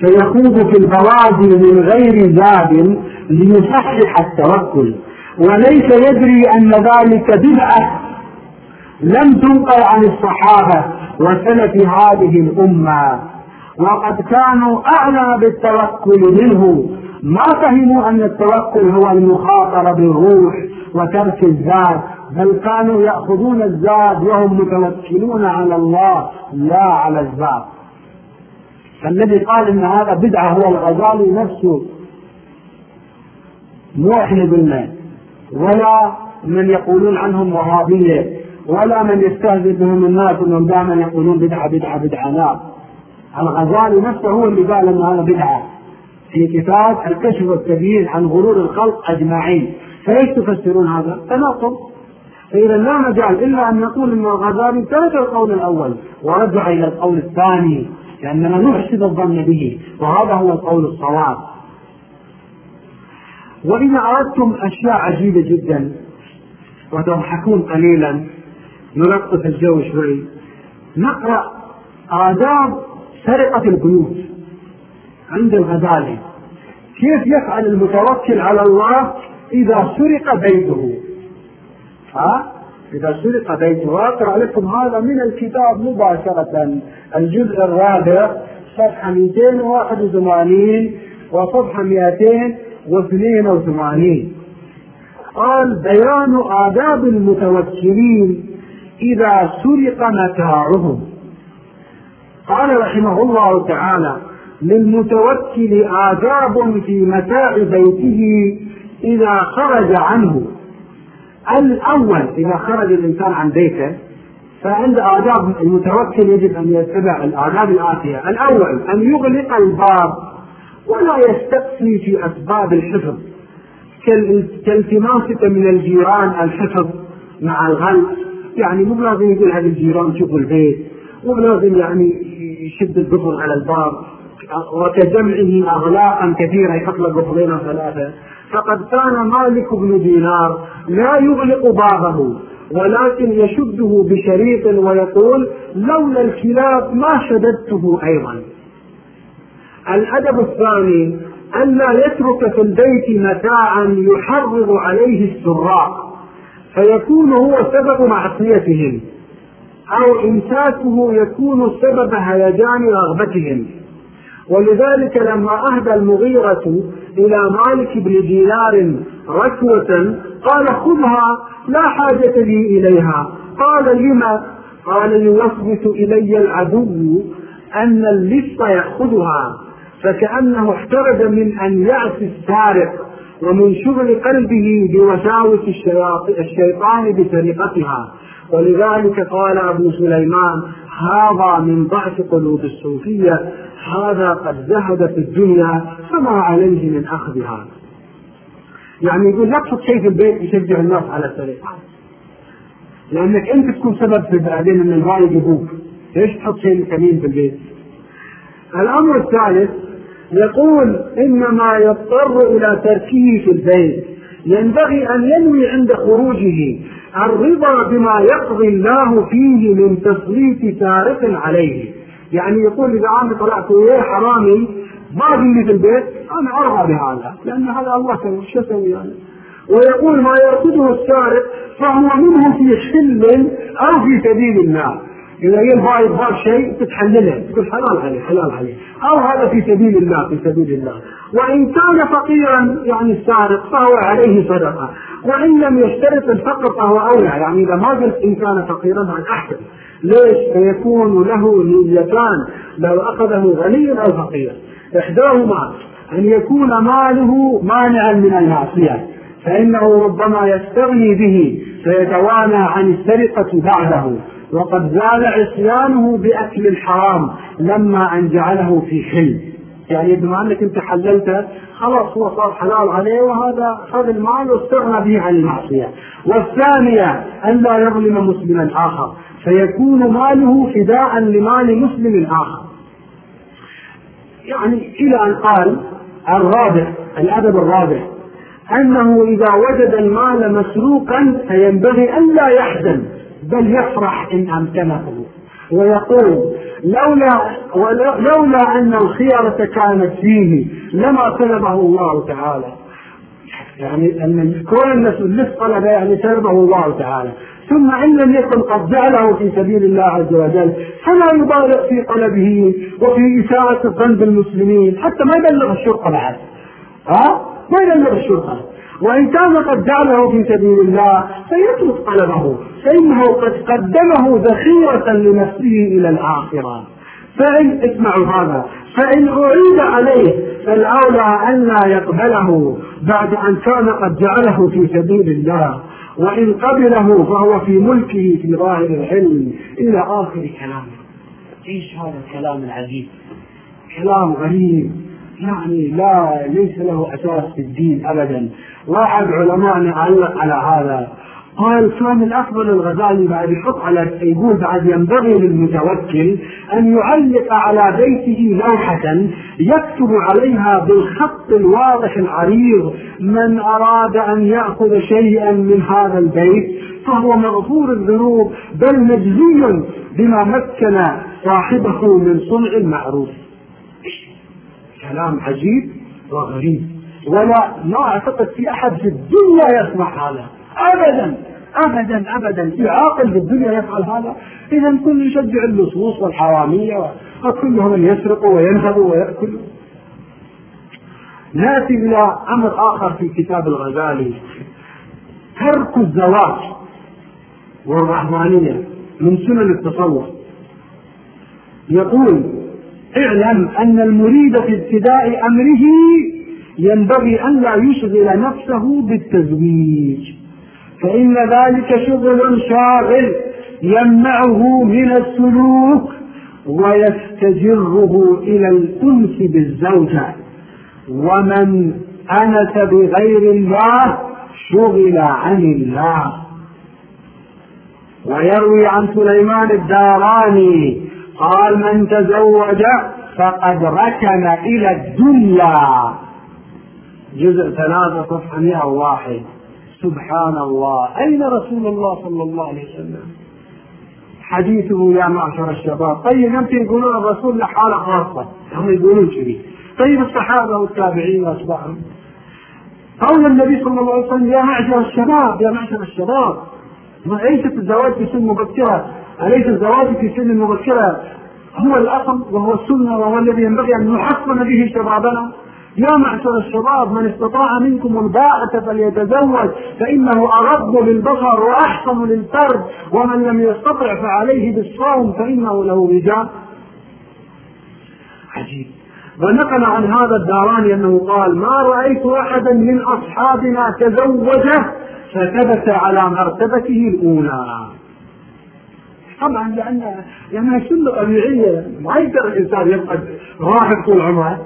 فيخوض في البوادي من غير زاد ليصحح التوكل. وليس يدري أن ذلك بدعة لم تنقل عن الصحابة وسلف هذه الأمة. وقد كانوا أعلى بالتوكل منه. ما فهموا أن التوكل هو المخاطرة بالروح وترك الزاد بل كانوا يأخذون الزاد وهم متوكلون على الله لا على الزاد. فالذي قال إن هذا بدعة هو الغزالي نفسه مو إحنا قلنا ولا من يقولون عنهم وهابية ولا من يستهزئ بهم الناس إنهم دائما يقولون بدعة بدعة بدعة. لا. الغزالي نفسه هو اللي قال إن هذا بدعة. في كتاب الكشف والتبيين عن غرور الخلق أجمعين. فإيش تفسرون هذا؟ تناقض. فإذا لا مجال إلا أن نقول أن الغزالي ترك القول الأول ورجع إلى القول الثاني. لأننا نحسن الظن به وهذا هو القول الصواب. وإذا أردتم أشياء عجيبة جدا وتضحكون قليلا نلطف الجو شوي نقرأ آداب سرقة البيوت عند الغزالي كيف يفعل المتوكل على الله إذا سرق بيته؟ ها؟ إذا سرق بيته وأقرأ لكم هذا من الكتاب مباشرة الجزء الرابع صفحة 281 وصفحة 282 قال بيان آداب المتوكلين إذا سرق متاعهم. قال رحمه الله تعالى للمتوكل آداب في متاع بيته إذا خرج عنه. الأول إذا خرج الإنسان عن بيته فعند آداب المتوكل يجب أن يتبع الآداب الآتية. الأول أن يغلق الباب ولا يستقصي في أسباب الحفظ. كالتماسك من الجيران الحفظ مع الغلق. يعني مو لازم يقول هذه الجيران شوفوا البيت مو لازم يعني يشد القفل على الباب. وكجمعه أغلاقا كثيرة يحط له قفلين ثلاثة. فقد كان مالك بن دينار لا يغلق بابه ولكن يشده بشريط ويقول لولا الكلاب ما شددته أيضا. الأدب الثاني أن لا يترك في البيت متاعا يحرض عليه السراق فيكون هو سبب معصيتهم أو امساكه يكون سبب هيجان رغبتهم. ولذلك لما أهدى المغيرة إلى مالك بن دينار ركوة قال خذها لا حاجة لي إليها. قال لما؟ قال يوسوس إلي العدو أن اللص يأخذها. فكأنه احترز من أن يعصي السارق ومن شغل قلبه بوساوس الشيطان بسرقتها. ولذلك قال أبو سليمان هذا من ضعف قلوب الصوفية هذا قد زهد في الدنيا فما عليه من اخذها يعني يقول لا تحط شيء في البيت يشجع الناس على السرقه لأنك أنت تكون سبب في بعدين إن الباقي يجيبوك ليش تحط شيء ثمين في البيت؟ الأمر الثالث يقول إنما يضطر إلى تركه في البيت ينبغي أن ينوي عند خروجه الرضا بما يقضي الله فيه من تسليط سارق عليه. يعني يقول إذا أنا طلعت وياه حرامي ما في في البيت أنا أرضى بهذا لأن هذا الله سوى شو يعني؟ ويقول ما يرصده السارق فهو منه في حل أو في سبيل الله. إذا يبغى يبغى شيء تتحلله. تقول حلال عليه حلال عليه. أو هذا في سبيل الله في سبيل الله. وإن كان فقيرا يعني السارق فهو عليه صدقة. وإن لم يشترط الفقر فهو أولى. يعني إذا ما قلت إن كان فقيرا فهو أحسن. ليش؟ فيكون له نيتان. لو أخذه غني أو فقير إحداهما أن يكون ماله مانعا من المعصية. فإنه ربما يستغني به فيتوانى عن السرقة بعده. وقد زال عصيانه بأكل الحرام لما أن جعله في حل يعني بما إنك أنت حللته خلاص هو صار حلال عليه وهذا خذ المال واستغنى به عن المعصية. والثانية أن لا يظلم مسلما آخر. فيكون ماله فداء لمال مسلم آخر. يعني إلى أن قال الرابع الأدب الرابع أنه إذا وجد المال مسروقا فينبغي أن لا يحزن. بل يفرح إن أمكنه. ويقول لولا لولا أن الخيرة كانت فيه لما طلبه الله تعالى. يعني أن كون الناس طلب يعني طلبه الله تعالى. ثم إن لم يكن قد جعله في سبيل الله عز وجل فلا يبالغ في طلبه وفي إساءة الظن بالمسلمين حتى ما يبلغ الشرطة بعد ها؟ ما يبلغ الشرطة وإن كان قد جعله في سبيل الله فيترك طلبه فإنه قد قدمه ذخيرة لنفسه إلى الآخرة. فإن اسمعوا هذا فإن أعيد عليه فالأولى أن لا يقبله بعد أن كان قد جعله في سبيل الله. وإن قبله فهو في ملكه في ظاهر العلم إلى آخر كلامه. إيش هذا الكلام العجيب؟ كلام غريب. يعني لا ليس له أساس في الدين ابدا. واحد علماءنا علق على هذا. قال كان الأفضل الغزالي بعد يحط على يقول بعد ينبغي للمتوكل أن يعلق على بيته لوحة يكتب عليها بالخط الواضح العريض من أراد أن يأخذ شيئا من هذا البيت فهو مغفور الذنوب بل مجزي بما مكن صاحبه من صنع المعروف كلام عجيب وغريب. ولا ما أعتقد في أحد في الدنيا يسمع هذا. ابدا ابدا ابدا. في عاقل في الدنيا يفعل هذا. اذا كل يشجع اللصوص والحرامية وكلهم يسرقوا وينهبوا ويأكلوا. نأتي إلى أمر آخر في كتاب الغزالي. ترك الزواج والرحمانية من سنن التصوف. يقول اعلم أن المريد في ابتداء أمره ينبغي أن لا يشغل نفسه بالتزويج. فإن ذلك شغل شاغل يمنعه من السلوك ويستجره إلى الأنس بالزوجة. ومن أنس بغير الله شغل عن الله. ويروي عن سليمان الداراني قال من تزوج فقد ركن إلى الدنيا. جزء ثلاثة صفحة 101 سبحان الله. أين رسول الله صلى الله عليه وسلم؟ حديثه يا معشر الشباب. طيب يمكن يقولون الرسول له حالة خاصة. هم يقولون كذي. طيب الصحابة والتابعين وأتباعهم قول النبي صلى الله عليه وسلم يا معشر الشباب يا معشر الشباب ما ليست الزواج في سن مبكرة؟ أليس الزواج في سن مبكرة؟ هو الأصل وهو السنة وهو الذي ينبغي أن نحصن به شبابنا؟ يا معشر الشباب من استطاع منكم الباءة فليتزوج فإنه أغض للبصر وأحسن للفرد ومن لم يستطع فعليه بالصوم فإنه له رجال عجيب. ونقل عن هذا الداراني أنه قال ما رأيت أحدا من أصحابنا تزوج فثبت على مرتبته الأولى. طبعا لأن لأنها سنه طبيعية. ما يقدر الإنسان يبقى راحل طول عمره.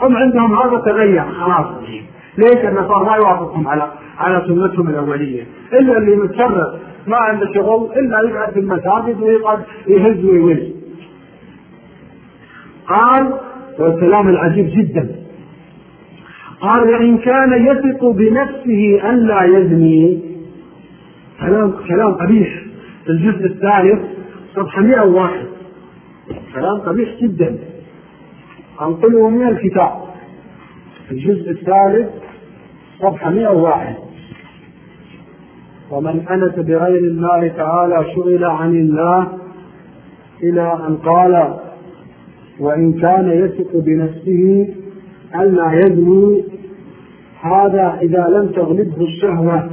هم عندهم هذا تغير خلاص. ليش؟ النصارى ما يوافقهم على على سنتهم الأولية. إلا اللي متشرف ما عنده شغل إلا يقعد في المساجد ويقعد يهز ويوز قال والكلام العجيب جدا. قال وإن كان يثق بنفسه أن لا يزني. كلام كلام قبيح. الجزء الثالث صفحة 101 كلام قبيح جدا. أنقله من الكتاب. الجزء الثالث صفحة 101 ومن أنس بغير الله تعالى شغل عن الله إلى أن قال وإن كان يثق بنفسه ألا يزني هذا إذا لم تغلبه الشهوة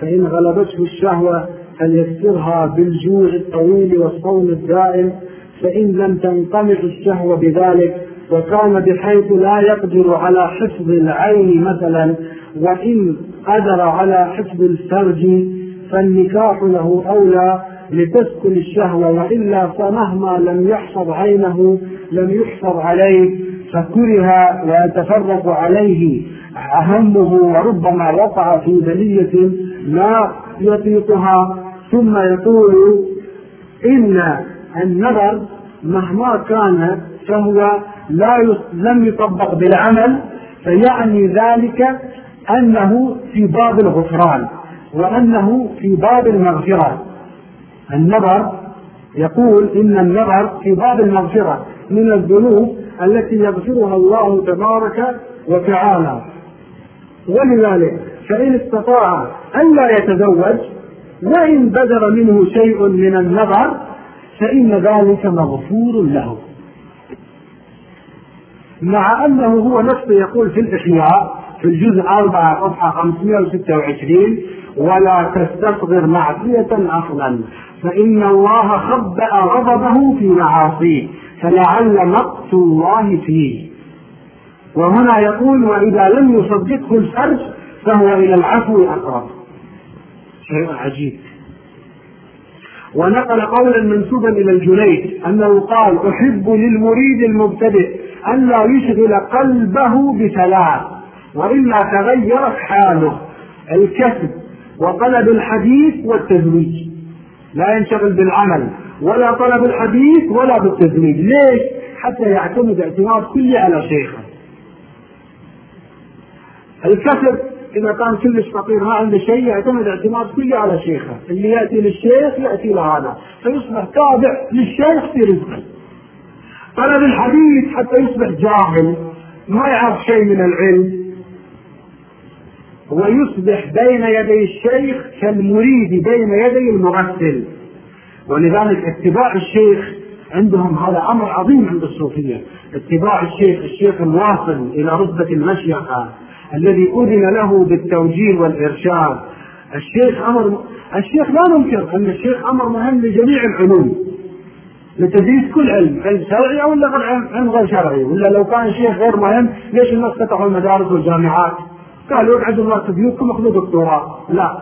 فإن غلبته الشهوة فليكسرها بالجوع الطويل والصوم الدائم فإن لم تنقمع الشهوة بذلك وكان بحيث لا يقدر على حفظ العين مثلا وإن قدر على حفظ الفرج فالنكاح له أولى لتسكن الشهوة وإلا فمهما لم يحفظ عينه لم يحفظ عليه فكره ويتفرق عليه همه وربما وقع في بلية لا يطيقها. ثم يقول إن النظر مهما كان فهو لا لم يطبق بالعمل فيعني ذلك أنه في باب الغفران وأنه في باب المغفرة. النظر يقول إن النظر في باب المغفرة من الذنوب التي يغفرها الله تبارك وتعالى. ولذلك فإن استطاع ألا يتزوج وإن بدر منه شيء من النظر فإن ذلك مغفور له. مع أنه هو نفسه يقول في الإحياء في الجزء 4 صفحة 526 ولا تستصغر معصية أصلا فإن الله خبأ غضبه في معاصيه فلعل مقت الله فيه. وهنا يقول وإذا لم يصدقه الفرج فهو إلى العفو أقرب شيء عجيب. ونقل قولا منسوبا إلى الجنيد أنه قال أحب للمريد المبتدئ الا يشغل قلبه بثلاث وإلا تغيرت حاله الكسب وطلب الحديث والتزويج. لا ينشغل بالعمل ولا طلب الحديث ولا بالتزويج. ليش؟ حتى يعتمد اعتماد كلي على شيخه. الكسب إذا كان كلش فقير ما عنده شيء يعتمد اعتماد كلي على شيخه، اللي يأتي للشيخ يأتي لهذا، فيصبح تابع للشيخ في رزقه. طلب الحديث حتى يصبح جاهل ما يعرف شيء من العلم. ويصبح بين يدي الشيخ كالمريد بين يدي المغسل. ولذلك اتباع الشيخ عندهم هذا أمر عظيم عند الصوفية. اتباع الشيخ الشيخ الواصل إلى رتبة المشيخة الذي أذن له بالتوجيه والإرشاد. الشيخ أمر الشيخ لا ننكر أن الشيخ أمر مهم لجميع العلوم. لتدريس كل علم علم شرعي ولا علم غير شرعي. ولا لو كان الشيخ غير مهم ليش الناس فتحوا المدارس والجامعات؟ قالوا اقعدوا الناس بيوتكم اخذوا دكتوراه. لا.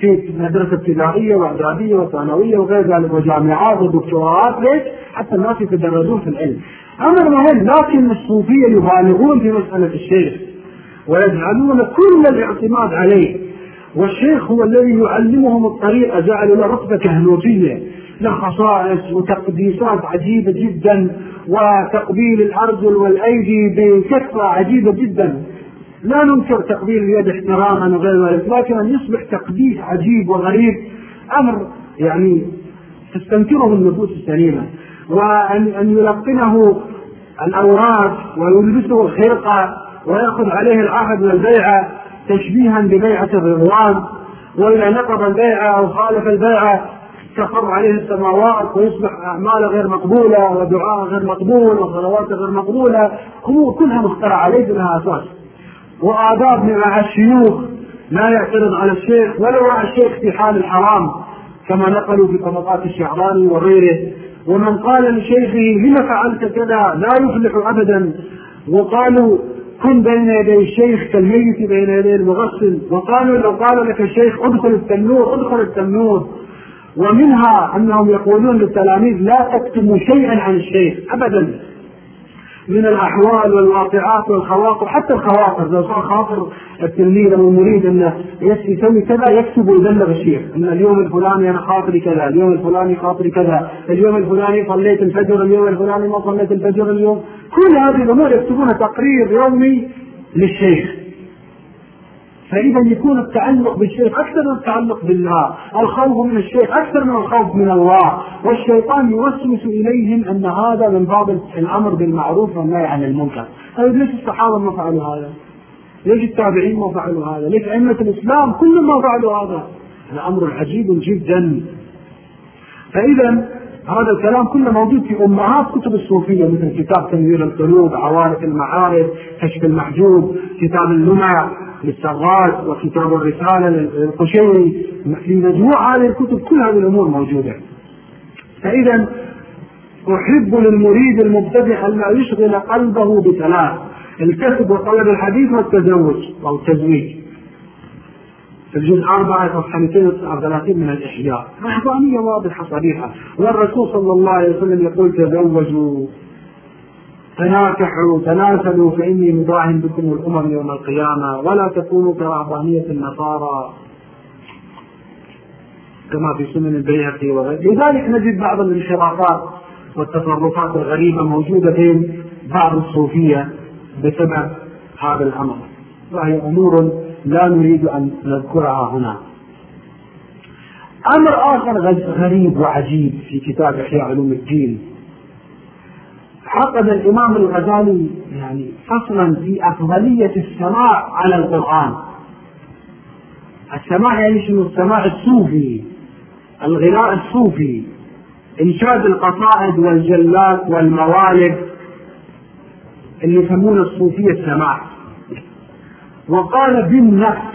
في مدرسة ابتدائية وإعدادية وثانوية وغير ذلك وجامعات ودكتوراه ليش؟ حتى الناس يتدرجون في العلم. أمر مهم لكن الصوفية يبالغون في مسألة الشيخ ويجعلون كل الاعتماد عليه. والشيخ هو الذي يعلمهم الطريقة جعل له رتبة كهنوتية. له خصائص وتقديسات عجيبة جدا وتقبيل الأرجل والأيدي بكثرة عجيبة جدا. لا ننكر تقبيل اليد احتراما وغير ذلك لكن أن يصبح تقديس عجيب وغريب أمر يعني تستنكره النفوس السليمة. وأن أن يلقنه الأوراد ويلبسه الخرقة ويأخذ عليه العهد والبيعة تشبيها ببيعة الرضوان وإذا نقض البيعة أو خالف البيعة تخر عليه السماوات ويصبح أعماله غير مقبولة ودعاء غير مقبول وصلواته غير مقبولة. أمور كلها مخترعة ليس لها أساس. وآداب مع الشيوخ لا يعترض على الشيخ ولو مع الشيخ في حال الحرام كما نقلوا في طبقات الشعراني وغيره. ومن قال لشيخه لم فعلت كذا؟ لا يفلح أبدا. وقالوا كن بين يدي الشيخ كالميت بين يدي المغسل. وقالوا لو قال لك الشيخ ادخل التنور ادخل التنور. ومنها أنهم يقولون للتلاميذ لا تكتموا شيئا عن الشيخ ابدا. من الأحوال والواقعات والخواطر حتى الخواطر لو صار خاطر التلميذ أو المريد أنه يسوي كذا يكتب ويبلغ الشيخ. ان اليوم الفلاني أنا خاطري كذا، اليوم الفلاني خاطري كذا، اليوم الفلاني صليت الفجر، اليوم الفلاني ما صليت الفجر اليوم، كل هذه الأمور يكتبونها تقرير يومي للشيخ. فإذا يكون التعلق بالشيخ أكثر من التعلق بالله، الخوف من الشيخ أكثر من الخوف من الله، والشيطان يوسوس إليهم أن هذا من باب الأمر بالمعروف والنهي عن المنكر، طيب ليش الصحابة ما فعلوا هذا؟ ليش التابعين ما فعلوا هذا؟ ليش أئمة الإسلام كلهم ما فعلوا هذا؟ هذا أمر عجيب جدا. فإذا هذا الكلام كله موجود في أمهات كتب الصوفية مثل كتاب تنوير القلوب، عوارف المعارف، كشف المحجوب، كتاب اللمع للسراج وكتاب الرسالة للقشيري في مجموع هذه الكتب كل هذه الأمور موجودة. فإذا أحب للمريد المبتدئ لا يشغل قلبه بثلاث الكسب وطلب الحديث والتزوج أو التزويج. في الجزء أربعة صفحة 239 من الإحياء رهبانية واضحة صريحة والرسول صلى الله عليه وسلم يقول تزوجوا تناكحوا تناسلوا فإني مضاهن بكم الأمم يوم القيامة. ولا تكونوا كرهبانية النصارى كما في سنن البيهقي وغيره. لذلك نجد بعض الانحرافات والتصرفات الغريبة موجودة بين بعض الصوفية بسبب هذا الأمر. وهي أمور لا نريد أن نذكرها هنا. أمر آخر غريب وعجيب في كتاب إحياء علوم الدين. عقد الإمام الغزالي يعني فصلا في أفضلية السماع على القرآن. السماع يعني شنو؟ السماع الصوفي الغناء الصوفي إنشاد القصائد والجلات والموالد اللي يسمونه الصوفية السماع. وقال بالنفس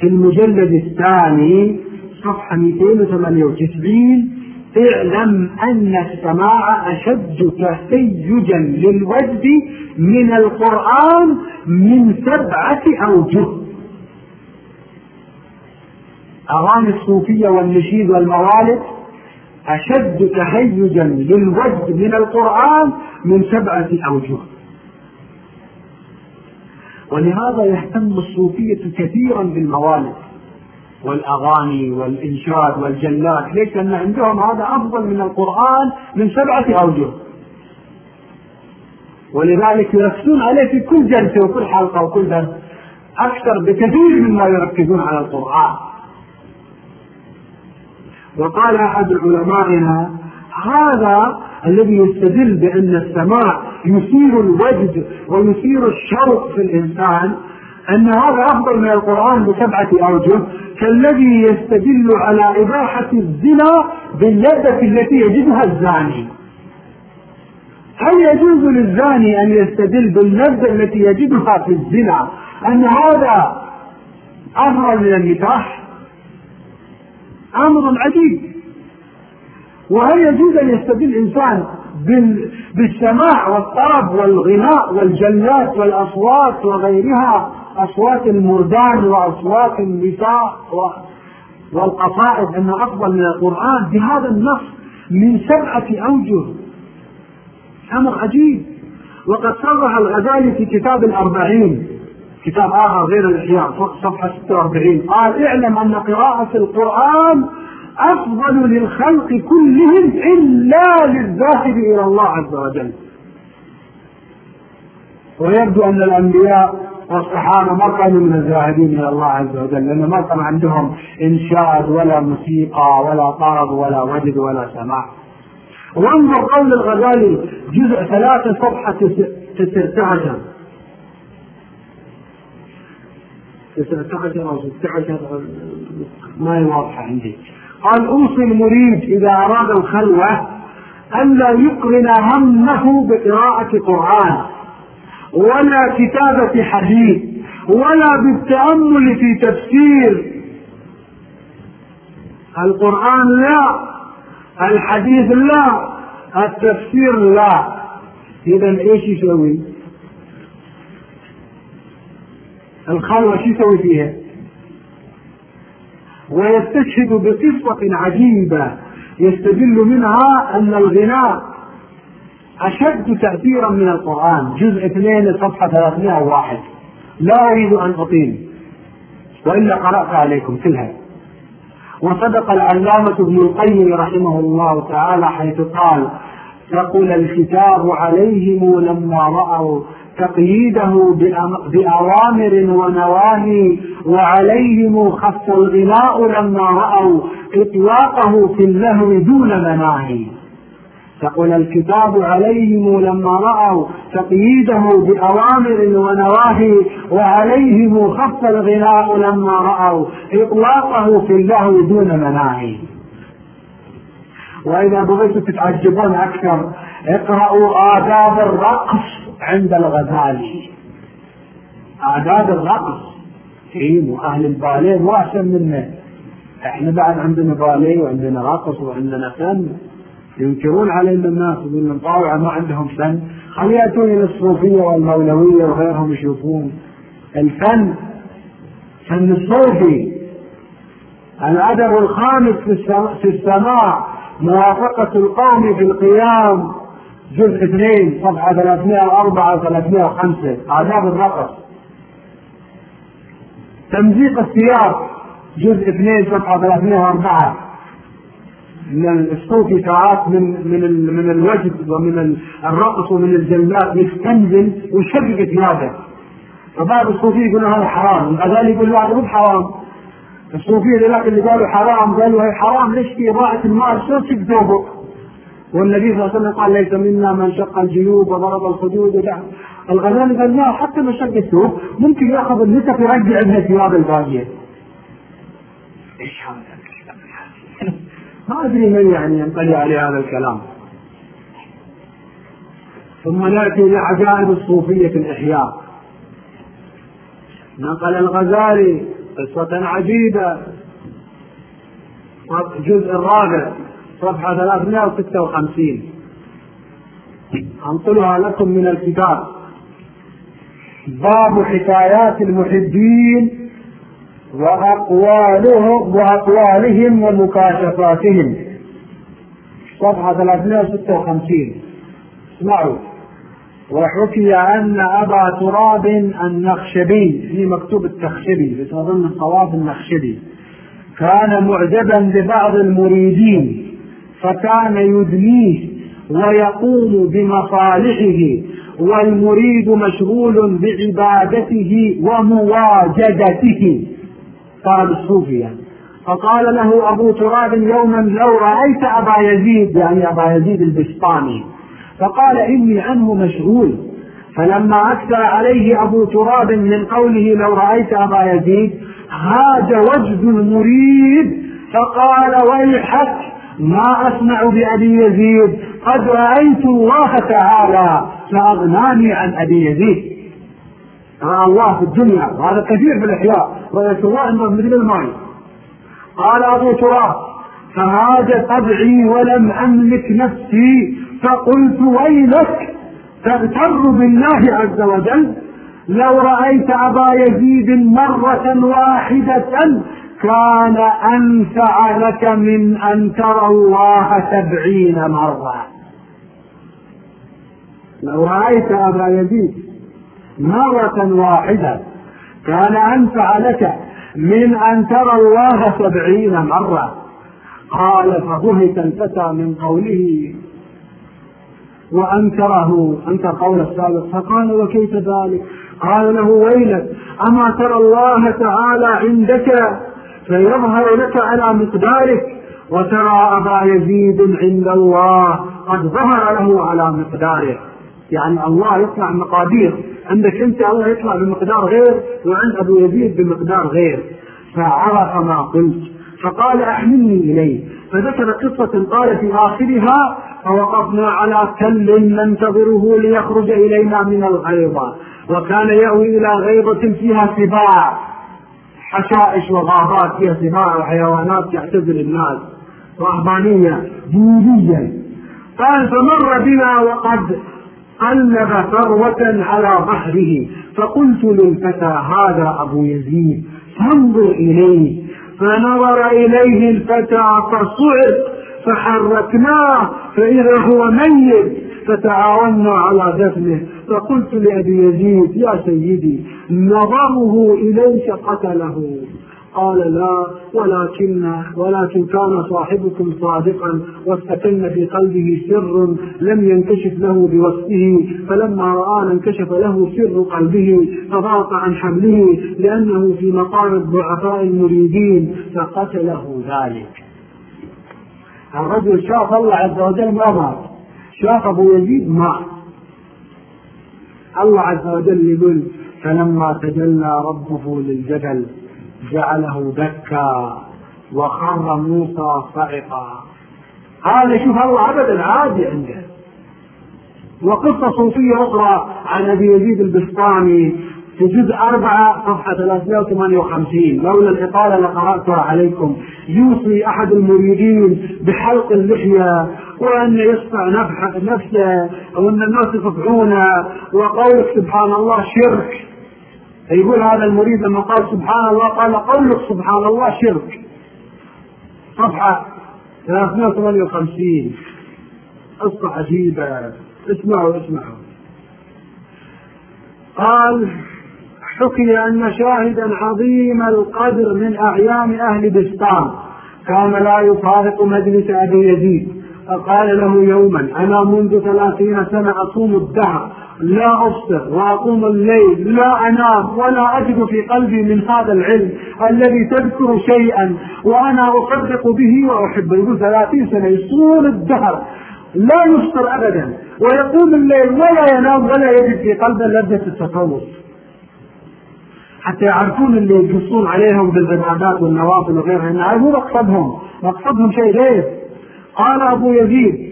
في المجلد الثاني صفحة 298 اعلم أن السماع أشد تهيجا للوجد من القرآن من سبعة أوجه. أغاني الصوفية والنشيد والموالد أشد تهيجا للوجد من القرآن من سبعة أوجه. ولهذا يهتم الصوفية كثيرا بالموالد والأغاني والإنشاد والجلات ليش؟ لأن عندهم هذا أفضل من القرآن من سبعة أوجه. ولذلك يركزون عليه في كل جلسة وكل حلقة وكل درس. أكثر بكثير مما يركزون على القرآن. وقال أحد علمائنا هذا الذي يستدل بأن السماع يثير الوجد ويثير الشوق في الإنسان أن هذا أفضل من القرآن بسبعة أوجه كالذي يستدل على إباحة الزنا باللذة التي يجدها الزاني. هل يجوز للزاني أن يستدل باللذة التي يجدها في الزنا أن هذا أفضل من النكاح أمر عجيب. وهل يجوز أن يستدل إنسان بالسماع والطرب والغناء والجلات والأصوات وغيرها أصوات المردان وأصوات النساء والقصائد أنها أفضل من القرآن بهذا النص من سبعة أوجه. أمر عجيب. وقد صرح الغزالي في كتاب الأربعين. كتاب آخر غير الإحياء صفحة 46 قال اعلم أن قراءة القرآن أفضل للخلق كلهم إلا للذاهب إلى الله عز وجل. ويبدو أن الأنبياء والصحابة ما كانوا من الزاهدين إلى الله عز وجل لأنه ما كان عندهم إنشاد ولا موسيقى ولا طرب ولا وجد ولا سماع. وانظر قول الغزالي جزء ثلاثة صفحة تسعة عشر تسعة عشر أو ستة عشر ما هي واضحة عندي. قال أوصي المريد إذا أراد الخلوة ألا يقرن همه بقراءة قرآن. ولا كتابة حديث ولا بالتأمل في تفسير القرآن لا الحديث لا التفسير لا إذا إيش يسوي؟ الخلوة شو يسوي فيها؟ ويستشهد بقصة عجيبة يستدل منها أن الغناء أشد تأثيرا من القرآن. جزء اثنين صفحة 301 لا أريد أن أطيل. وإلا قرأت عليكم كلها. وصدق العلامة ابن القيم رحمه الله تعالى حيث قال ثقل الكتاب عليهم لما رأوا تقييده بأوامر ونواهي وعليهم خف الغناء لما رأوا إطلاقه في اللهو دون مناهي. ثقل الكتاب عليهم لما رأوا تقييده بأوامر ونواهي وعليهم خف الغناء لما رأوا إطلاقه في اللهو دون مناهي وإذا بغيتوا تتعجبون أكثر اقرأوا آداب الرقص عند الغزالي آداب الرقص. إيه أهل الباليه مو أحسن منا إحنا بعد عندنا باليه وعندنا رقص وعندنا فن. ينكرون علينا الناس يقولون طاوعة ما عندهم فن. خلي يأتون إلى الصوفية والمولوية وغيرهم يشوفون الفن؟ فن الصوفي. الأدب الخامس في السماع موافقة القوم في القيام. جزء اثنين صفحة 304 و 305 آداب الرقص. تمزيق الثياب جزء اثنين صفحة 304 الصوفي ساعات من من من الوجد ومن الرقص ومن الجلات يستنزل ويشقق ثيابه فبعض الصوفية يقول هذا حرام الغزالي يقول لا مو حرام الصوفية ذاك اللي قالوا حرام قالوا هي حرام ليش في إضاعة المال؟ شو ثوبك والنبي صلى الله عليه وسلم قال ليس منا من شق الجيوب وضرب الخدود ودعم الغزالي قال لا حتى من شق الثوب ممكن يأخذ النسب يرجع منها الثياب الباقية. إيش هذا؟ ما أدري من يعني ينطلي عليه هذا الكلام. ثم نأتي لعجائب الصوفية في الإحياء. نقل الغزالي قصة عجيبة الجزء الرابع صفحة 356 أنقلها لكم من الكتاب باب حكايات المحبين وأقوالهم وأقوالهم ومكاشفاتهم. صفحة 356 اسمعوا. وحكي أن أبا تراب النخشبي في مكتوب التخشبي أظن الصواب النخشبي. كان معجبا ببعض المريدين فكان يدنيه ويقوم بمصالحه والمريد مشغول بعبادته ومواجدته. قال الصوفي يعني. فقال له أبو تراب يوما لو رأيت أبا يزيد يعني أبا يزيد البسطامي فقال إني عنه مشغول. فلما أكثر عليه أبو تراب من قوله لو رأيت أبا يزيد هاج وجد المريد. فقال ويحك ما أسمع بأبي يزيد قد رأيت الله تعالى فأغناني عن أبي يزيد. رأى الله في الدنيا وهذا كثير في الإحياء. رأيت الله عنده مثل الماء. قال أبو تراب فهاج طبعي ولم أملك نفسي. فقلت ويلك تغتر بالله عز وجل. لو رأيت أبا يزيد مرة واحدة كان أنفع لك من أن ترى الله سبعين مرة. لو رأيت أبا يزيد مرة واحدة كان أنفع لك من أن ترى الله سبعين مرة. قال فبهت الفتى من قوله وأنكره. أنكر قول السابق. فقال وكيف ذلك؟ قال له ويلك أما ترى الله تعالى عندك فيظهر لك على مقدارك وترى أبا يزيد عند الله قد ظهر له على مقداره. يعني الله يطلع مقادير. عندك انت الله يطلع بمقدار غير وعند ابو يزيد بمقدار غير. فعرف ما قلت. فقال احملني إليه. فذكر قصة قال في آخرها فوقفنا على كل ننتظره ليخرج إلينا من الغيضة وكان يأوي إلى غيضة فيها سباع. حشائش وغابات فيها سباع وحيوانات تعتزل الناس. رهبانية دينية قال فمر بنا وقد قلب ثروة على ظهره. فقلت للفتى هذا أبو يزيد فانظر إليه. فنظر إليه الفتى فصعق فحركناه فإذا هو ميت فتعاوننا على دفنه فقلت لأبي يزيد يا سيدي نظره إليك قتله. قال لا ولكن ولكن كان صاحبكم صادقا واستكن في قلبه سر لم ينكشف له بوصفه فلما رآنا انكشف له سر قلبه فضاق عن حمله لأنه في مقام الضعفاء المريدين فقتله ذلك. الرجل شاف الله عز وجل ما مات شاف أبو يزيد مات. الله عز وجل يقول فلما تجلى ربه للجبل جعله دكا وخر موسى صعقا. هذا شوف الله ابدا عادي عنده. وقصة صوفية أخرى عن أبي يزيد البسطامي في جزء أربعة صفحة 358 لولا الإطالة لقرأتها عليكم. يوصي أحد المريدين بحلق اللحية وأن يصفع نفسه وأن الناس يصفعونه وقولك سبحان الله شرك. يقول هذا المريد لما قال سبحان الله قال قولك سبحان الله شرك. صفحة 358 قصة عجيبة. اسمعوا اسمعوا. قال حكي أن شاهدا عظيم القدر من أعيان أهل بسطام كان لا يفارق مجلس أبي يزيد. فقال له يوما أنا منذ ثلاثين سنة أصوم الدهر. لا أبصر وأقوم الليل لا أنام ولا أجد في قلبي من هذا العلم الذي تذكر شيئا وأنا أصدق به وأحبه يقول ثلاثين سنة يصول الدهر. لا يفطر أبدا ويقوم الليل ولا ينام ولا يجد في قلبه لذة التصوف حتى يعرفون اللي يقصون عليهم بالعبادات والنوافل وغيرها انها مو مقصدهم مقصدهم شيء غير. قال أبو يزيد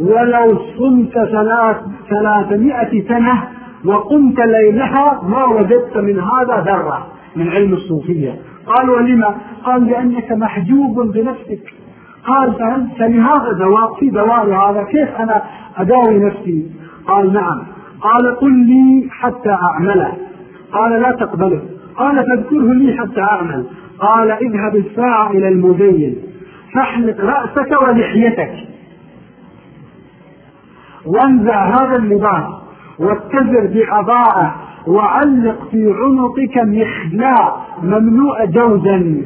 ولو صمت ثلاث ثلاثمائة سنة وقمت ليلها ما وجدت من هذا ذرة من علم الصوفية. قال ولما؟ قال لأنك محجوب بنفسك. قال فلهذا دواء في دواء هذا؟ كيف أنا أداوي نفسي؟ قال نعم. قال قل لي حتى أعمله. قال لا تقبله. قال فاذكره لي حتى أعمل. قال اذهب الساعة إلى المزين. فاحلق رأسك ولحيتك. وانزع هذا اللباس واتزر بعباءة وعلق في عنقك مخلاء ممنوع جوزا.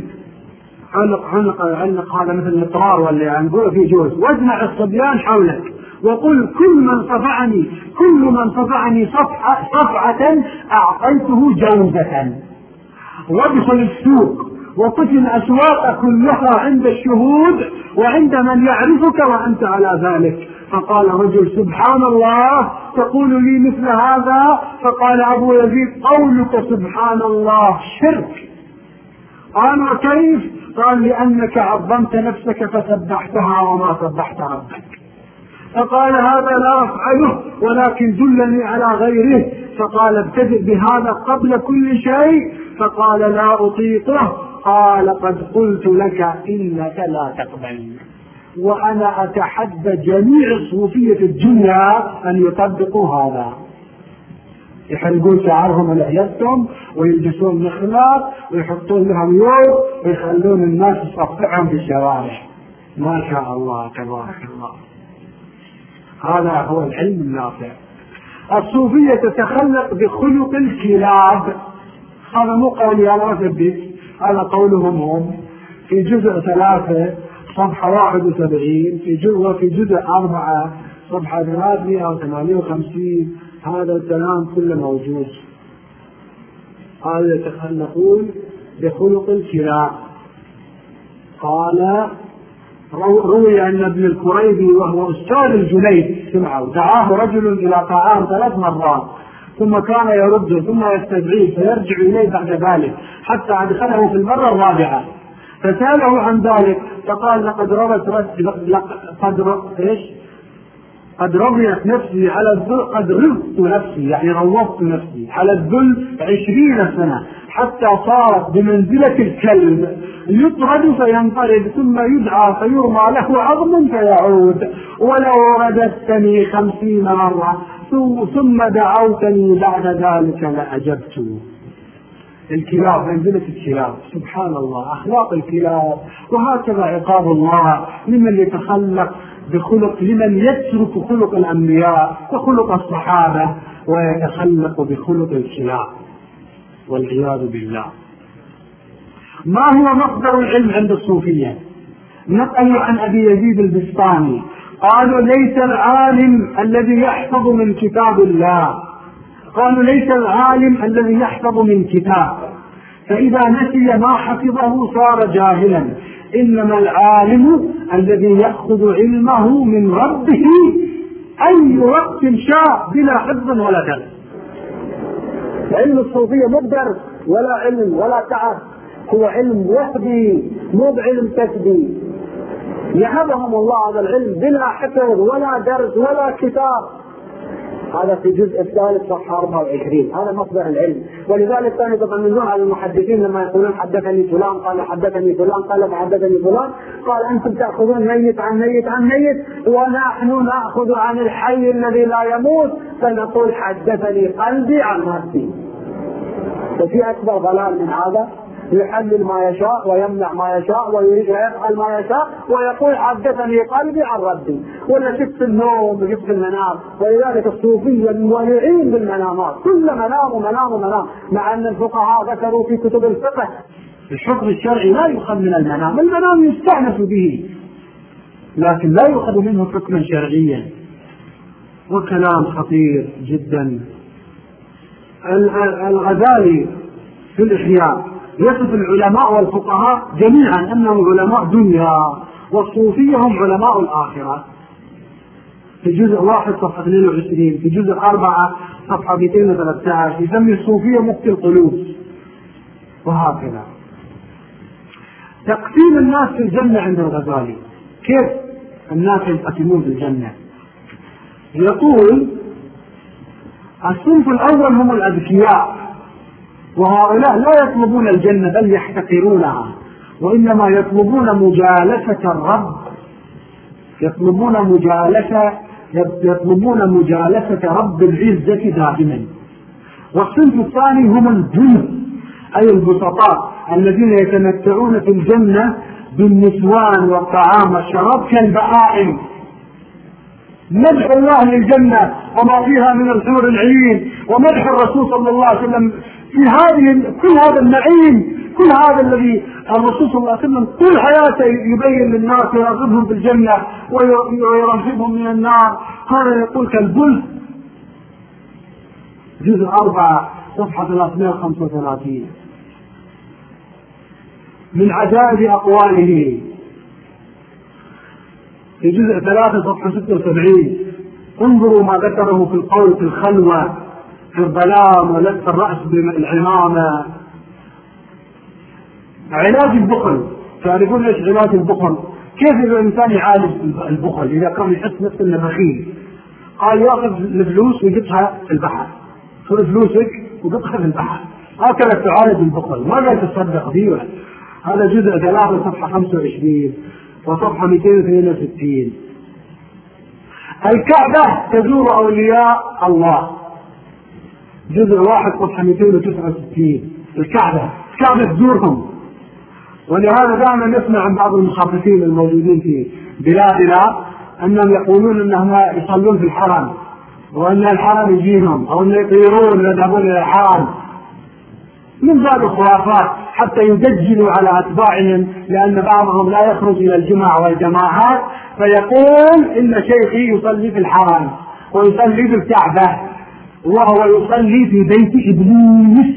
علق عنق علق هذا مثل الإطرار ولا يعني في جوز. واجمع الصبيان حولك وقل كل من صفعني كل من صفعني صفعة, صفعة أعطيته جوزة. وادخل السوق وقف الأسواق كلها عند الشهود وعند من يعرفك وأنت على ذلك. فقال رجل سبحان الله تقول لي مثل هذا؟ فقال أبو يزيد قولك سبحان الله شرك. قال وكيف قال لأنك عظمت نفسك فسبحتها وما سبحت ربك. فقال هذا لا أفعله ولكن دلني على غيره. فقال ابتدئ بهذا قبل كل شيء. فقال لا أطيقه. قال قد قلت لك إنك لا تقبل. وأنا أتحدى جميع الصوفية في الدنيا أن يطبقوا هذا. يحلقون شعرهم ولحيتهم ويلبسون مخلاط ويحطون لهم يوم ويخلون الناس تصفعهم في الشوارع. ما شاء الله تبارك الله. هذا هو العلم النافع. الصوفية تتخلق بخلق الكلاب. هذا مو قولي أنا أثبت هذا قولهم هم. في جزء ثلاثة صفحة 71 في جزء وفي جزء أربعة صفحة 358 هذا الكلام كله موجود. هذا يتخلقون بخلق الكلاب. قال روي أن ابن الكريبي وهو أستاذ الجنيد سمعوا دعاه رجل إلى طعام ثلاث مرات ثم كان يرده ثم يستدعيه فيرجع إليه بعد ذلك حتى أدخله في المرة الرابعة. فسأله عن ذلك. فقال لقد روت قد إيش؟ قد رضيت نفسي على الذل قد رضت نفسي يعني روضت نفسي على الذل عشرين سنة حتى صارت بمنزلة الكلب. يطرد فينطرد ثم يدعى فيرمى له عظم فيعود. ولو رددتني خمسين مرة ثم دعوتني بعد ذلك لأجبت الكلاب منزلة الكلاب. سبحان الله أخلاق الكلاب. وهكذا عقاب الله. لمن يتخلق بخلق لمن يترك خلق الأنبياء وخلق الصحابة ويتخلق بخلق الكلاب. والعياذ بالله. ما هو مصدر العلم عند الصوفية؟ نقل عن أبي يزيد البستاني. قالوا ليس العالم الذي يحفظ من كتاب الله. قالوا ليس العالم الذي يحفظ من كتاب. فإذا نسي ما حفظه صار جاهلا. إنما العالم الذي يأخذ علمه من ربه أي وقت شاء بلا حفظ ولا درس علم الصوفية مو بدرس ولا علم ولا تعب. هو علم وحدي مو بعلم تكبي يهبهم الله هذا العلم بلا حفظ ولا درس ولا كتاب. هذا في الجزء الثالث صفحة 24 هذا مصدر العلم. ولذلك كانوا يتطمنون على المحدثين لما يقولون حدثني فلان قال حدثني فلان قال حدثني فلان قال أنتم تأخذون ميت عن ميت عن ميت ونحن نأخذ عن الحي الذي لا يموت فنقول حدثني قلبي عن نفسي. ففي أكبر ضلال من هذا؟ يحلل ما يشاء ويمنع ما يشاء ويريد أن يفعل ما يشاء ويقول حدثني قلبي عن ربي ولا شفت النوم وشفت المنام ولذلك الصوفية مولعين بالمنامات. كل منام ومنام ومنام. مع أن الفقهاء ذكروا في كتب الفقه الحكم الشرعي لا يؤخذ من المنام. المنام يستأنس به. لكن لا يؤخذ منه حكما شرعيا. وكلام خطير جدا. الغزالي في الإحياء. يصف العلماء والفقهاء جميعا أنهم علماء دنيا والصوفية هم علماء الآخرة. في جزء واحد صفحة 22 في جزء أربعة صفحة 213 يسمي الصوفية مفتي القلوب. وهكذا. تقسيم الناس في الجنة عند الغزالي. كيف الناس ينقسمون في الجنة؟ يقول الصنف الأول هم الأذكياء. وهؤلاء لا يطلبون الجنة بل يحتقرونها. وإنما يطلبون مجالسة الرب. يطلبون مجالسة يطلبون مجالسة رب العزة دائما. والصنف الثاني هم الجند أي البسطاء الذين يتمتعون في الجنة بالنسوان والطعام والشراب كالبهائم. مدح الله للجنة وما فيها من الحور العين ومدح الرسول صلى الله عليه وسلم هذه كل هذا النعيم كل هذا الذي الرسول صلى الله عليه وسلم طول حياته يبين للناس ويرغبهم في الجنة ويرهبهم من النار. هذا يقول كالبلد. جزء أربعة صفحة 335 من عجائب أقواله. في جزء ثلاثة صفحة 76 انظروا ما ذكره في القول في الخلوة. في الظلام ولف الرأس بالعمامة علاج البخل تعرفون إيش علاج البخل؟ كيف الإنسان يعالج البخل إذا كان يحس نفسه إنه بخيل؟ قال يأخذ الفلوس ويقطها في البحر. خذ فلوسك وقطها في البحر. هكذا تعالج البخل، ما قال تصدق به هذا جزء ثلاثة صفحة 25 وصفحة 262 الكعبة تزور أولياء الله جزء واحد صفحة 269 الكعبة. الكعبة تزورهم. ولهذا دائما نسمع عن بعض المخاففين الموجودين في بلادنا أنهم يقولون أنهم يصلون في الحرم وان الحرم يجيهم أو أن يطيرون ويذهبون إلى الحرم. من باب الخرافات حتى يدجلوا على أتباعهم لأن بعضهم لا يخرج إلى الجمع والجماعات فيقول إن شيخي يصلي في الحرم ويصلي في الكعبة. وهو يصلي في بيت إبليس.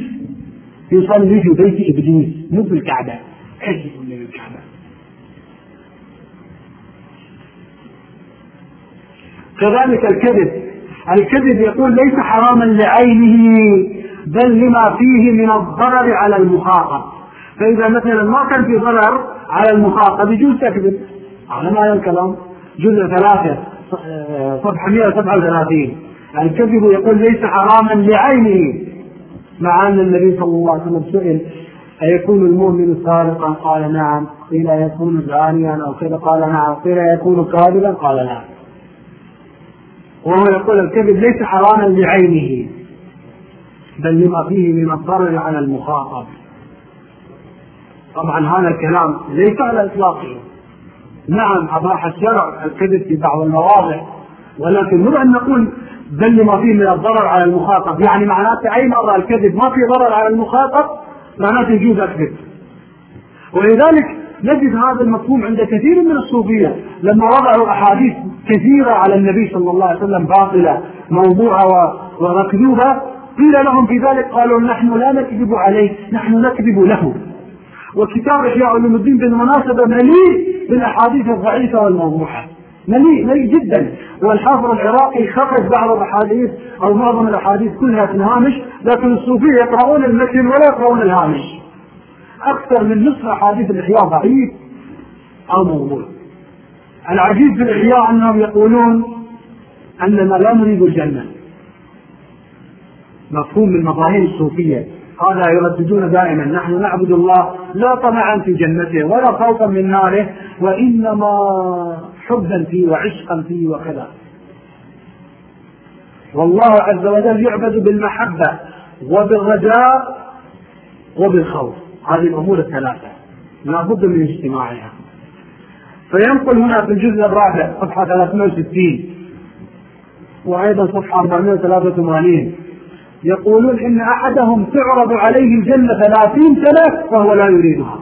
يصلي في بيت إبليس مو في الكعبة. إيش يقول لي الكعبة؟ كذلك الكذب. الكذب يقول ليس حراما لعينه بل لما فيه من الضرر على المخاطب. فإذا مثلا ما كان في ضرر على المخاطب يجوز تكذب. على ما الكلام جزء ثلاثة صفحة 137 الكذب يقول ليس حراما لعينه مع أن النبي صلى الله عليه وسلم سئل أيكون المؤمن سارقا؟ قال نعم، قيل يكون زانيا أو كذا قال نعم، قيل يكون كاذبا؟ قال نعم. وهو يقول الكذب ليس حراما لعينه بل لما فيه من الضرر على المخاطب طبعا هذا الكلام ليس على إطلاقه نعم أباح الشرع الكذب في بعض المواضع ولكن مو أن نقول بل لما فيه من الضرر على المخاطب. يعني معناته أي مرة الكذب ما في ضرر على المخاطب معناته يجوز اكذب ولذلك نجد هذا المفهوم عند كثير من الصوفية. لما وضعوا أحاديث كثيرة على النبي صلى الله عليه وسلم باطلة موضوعة ومكذوبة قيل لهم في ذلك قالوا نحن لا نكذب عليه نحن نكذب له. وكتاب إحياء علوم الدين بالمناسبة مليء بالأحاديث الضعيفة والموضوعة. مليء مليء جدا. والحافظ العراقي خرج بعض الأحاديث أو معظم الأحاديث كلها في الهامش لكن الصوفية يقرؤون المتن ولا يقرؤون الهامش. أكثر من نصف أحاديث الإحياء ضعيف أو موضوع. العجيب في الإحياء أنهم يقولون اننا لا نريد الجنة. مفهوم من مفاهيم الصوفية. هذا يرددون دائما. نحن نعبد الله لا طمعا في جنته ولا خوفا من ناره وإنما حبا فيه وعشقا فيه وكذا. والله عز وجل يعبد بالمحبة وبالرجاء وبالخوف. هذه الأمور الثلاثة. لا بد من اجتماعها. فينقل هنا في الجزء الرابع صفحة 360 وأيضا صفحة 483 يقولون إن أحدهم تعرض عليه الجنة ثلاثين سنة فهو لا يريدها.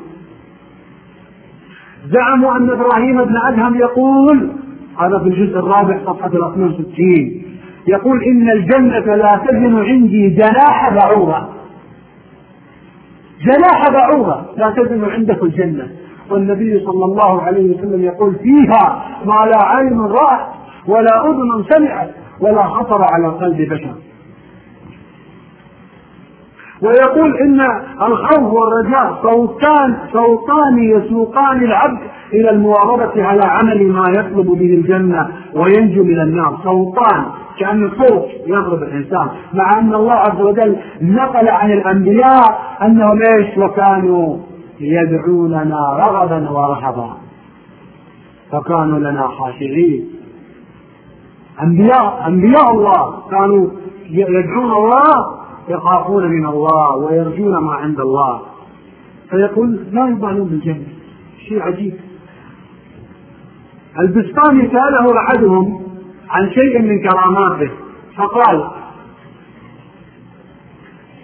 زعموا أن إبراهيم بن أدهم يقول هذا في الجزء الرابع صفحة 62 يقول إن الجنة لا تزن عندي جناح بعوضة. جناح بعوضة لا تزن عندك الجنة. والنبي صلى الله عليه وسلم يقول فيها ما لا عين رأت ولا أذن سمعت ولا خطر على قلب بشر. ويقول إن الخوف والرجاء صوتان صوتان يسوقان العبد إلى المواظبة على عمل ما يطلب به الجنة وينجو من النار. صوتان كأن الصوت يضرب الإنسان. مع أن الله عز وجل نقل عن الأنبياء أنهم إيش؟ وكانوا يدعوننا رغبا ورهبا. فكانوا لنا خاشعين. انبياء أنبياء الله كانوا يدعون الله يخافون من الله ويرجون ما عند الله. فيقول لا يبالون بالجنة. شيء عجيب. البستاني سأله أحدهم عن شيء من كراماته فقال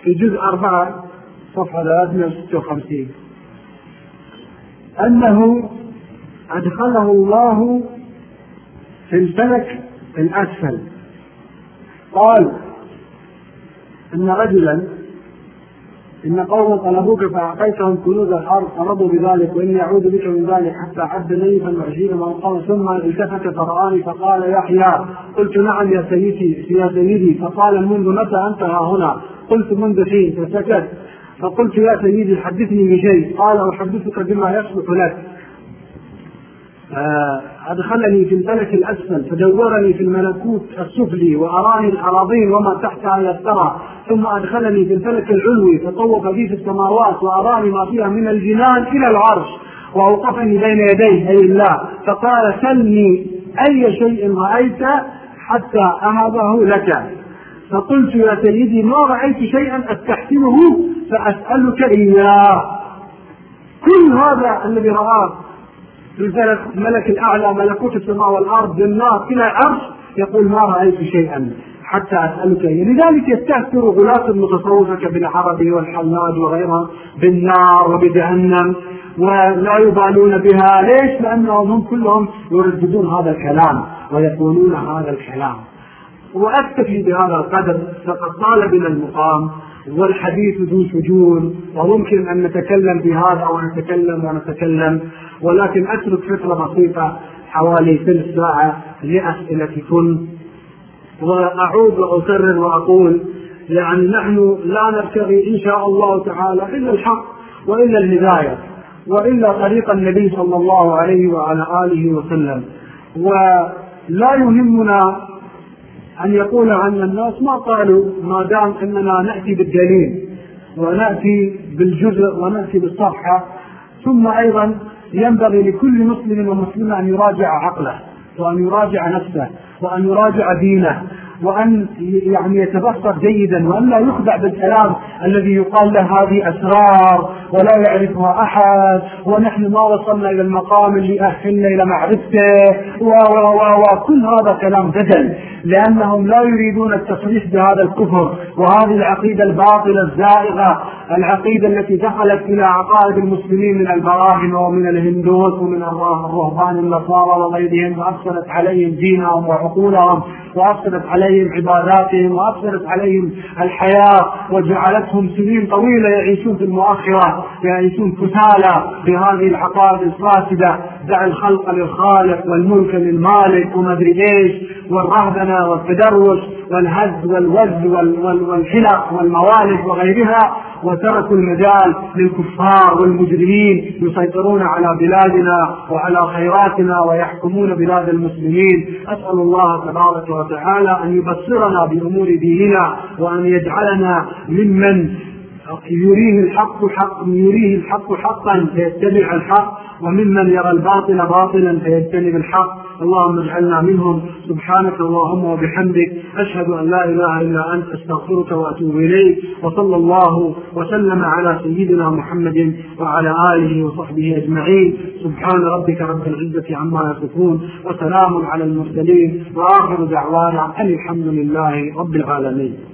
في جزء أربعة صفحة 356 أنه أدخله الله في الفلك الأسفل. قال إن رجلا إن قوم طلبوك فأعطيتهم كنوز الأرض فرضوا بذلك وإني أعوذ بك من ذلك حتى عد ليفا وعشرين من ثم التفت فرآني فقال يحيى قلت نعم يا سيدي يا سيدي. فقال منذ متى أنت ها هنا؟ قلت منذ حين فسكت. فقلت يا سيدي حدثني بشيء. قال أحدثك بما يصلح لك. أدخلني في الفلك الأسفل فدورني في الملكوت السفلي وأراني الأراضين وما تحتها يسترى ثم أدخلني في الفلك العلوي فطوف بي في السماوات وأراني ما فيها من الجنان إلى العرش وأوقفني بين يديه أي الله. فقال سلني أي شيء رأيت حتى أهبه لك. فقلت يا سيدي ما رأيت شيئا أستحسنه؟ فأسألك إياه. كل هذا الذي رآه الفلك الملك الأعلى ملكوت السماء والأرض بالنار إلى العرش يقول ما رأيت شيئا حتى أسألك. لذلك يستهتر غلاة المتصوفه كابن عربي والحلاج وغيرها بالنار وبجهنم ولا يبالون بها. ليش؟ لأنهم هم كلهم يرددون هذا الكلام ويقولون هذا الكلام. واكتفي بهذا القدر فقد طال بنا المقام. والحديث ذو شجون وممكن أن نتكلم بهذا ونتكلم ونتكلم ولكن أترك فتره بسيطة حوالي ثلث ساعه لاسئلتكم وأعود وأكرر وأقول يعني نحن لا نبتغي إن شاء الله تعالى إلا الحق وإلا الهداية وإلا طريق النبي صلى الله عليه وعلى آله وسلم. ولا يهمنا أن يقول عن الناس ما قالوا ما دام أننا نأتي بالدليل ونأتي بالجزء ونأتي بالصفحة ثم أيضا ينبغي لكل مسلم ومسلمة أن يراجع عقله وأن يراجع نفسه وأن يراجع دينه وأن يعني يتبصر جيدا وأن لا يخدع بالكلام الذي يقال له هذه أسرار ولا يعرفها أحد ونحن ما وصلنا إلى المقام اللي يأهلنا إلى معرفته وكل هذا كلام دجل لأنهم لا يريدون التصريح بهذا الكفر وهذه العقيدة الباطلة الزائغة العقيدة التي دخلت إلى عقائد المسلمين من البراهمة ومن الهندوس ومن الرهبان النصارى وغيرهم وأفسدت عليهم دينهم وعقولهم وأفسدت عليهم عباداتهم وأفسدت عليهم الحياة وجعلتهم سنين طويلة يعيشون في المؤخرة يعيشون كسالى بهذه العقائد الفاسدة دع الخلق للخالق والملك للمالك وما أدري إيش. والرهبنة والتدرس والهز والوز والحلق والموالد وغيرها وتركوا المجال للكفار والمجرمين يسيطرون على بلادنا وعلى خيراتنا ويحكمون بلاد المسلمين. أسأل الله تبارك وتعالى أن يبصرنا بأمور ديننا وأن يجعلنا ممن يريه الحق حق يريه الحق حقا فيتبع الحق وممن يرى الباطل باطلا فيجتنب الحق. اللهم اجعلنا منهم. سبحانك اللهم وبحمدك. أشهد أن لا إله إلا أنت. أستغفرك وأتوب إليك. وصلى الله وسلم على سيدنا محمد وعلى آله وصحبه أجمعين. سبحان ربك رب العزة عما يصفون. وسلام على المرسلين. وآخر دعوانا أن الحمد لله رب العالمين.